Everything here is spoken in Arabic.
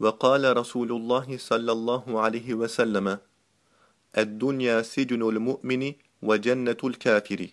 وقال رسول الله صلى الله عليه وسلم الدنيا سجن المؤمن وجنة الكافر.